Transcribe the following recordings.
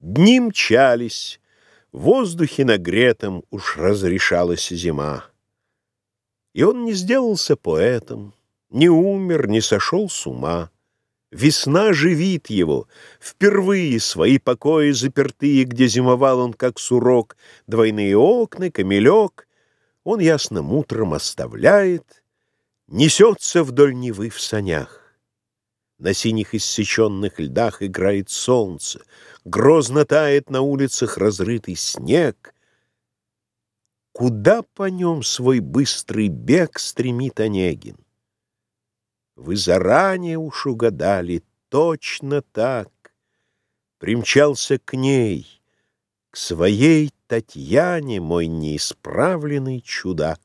Дни мчались, в воздухе нагретом уж разрешалась зима. И он не сделался поэтом, не умер, не сошел с ума. Весна живит его, впервые свои покои запертые, где зимовал он как сурок, двойные окна, камелек, он ясным утром оставляет, несется вдоль Невы в санях. На синих иссеченных льдах играет солнце, Грозно тает на улицах разрытый снег. Куда по нем свой быстрый бег стремит Онегин? Вы заранее уж угадали, точно так. Примчался к ней, к своей Татьяне, мой неисправленный чудак.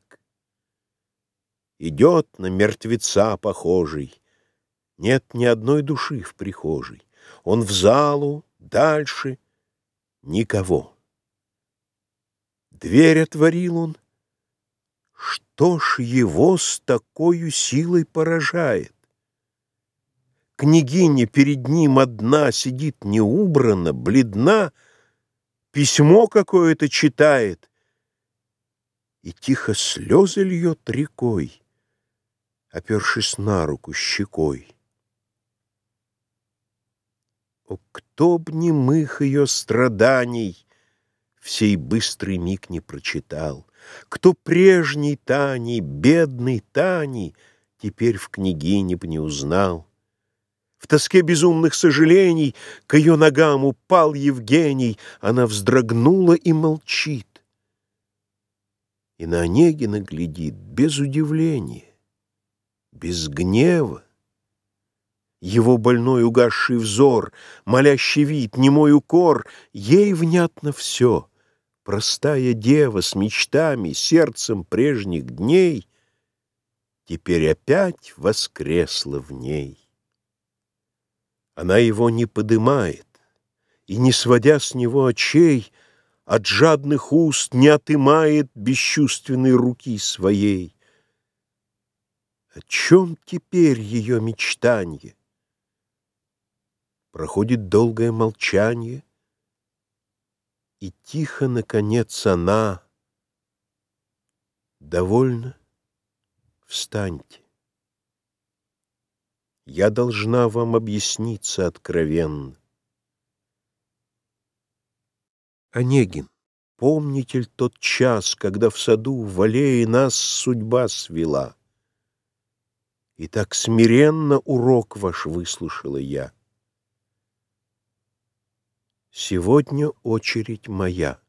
Идет на мертвеца похожий, нет ни одной души в прихожей. Он в залу, дальше — никого. Дверь отворил он. Что ж его с такой силой поражает? Княгиня перед ним одна сидит неубрана, бледна, письмо какое-то читает и тихо слезы льет рекой, опершись на руку щекой. О, кто б немых ее страданий В сей быстрый миг не прочитал, Кто прежней Тани, бедной Тани, Теперь в княгине б не узнал. В тоске безумных сожалений К ее ногам упал Евгений, Она вздрогнула и молчит. И на Онегина глядит без удивления, без гнева, его больной угасший взор, молящий вид, немой укор, ей внятно все. Простая дева с мечтами, сердцем прежних дней теперь опять воскресла в ней. Она его не подымает, и, не сводя с него очей, от жадных уст не отымает бесчувственной руки своей. О чем теперь ее мечтанье? Проходит долгое молчание, И тихо, наконец, она Довольно, встаньте. Я должна вам объясниться откровенно. Онегин, помните ли тот час, Когда в саду в аллее нас судьба свела? И так смиренно урок ваш выслушала я. Сегодня очередь моя.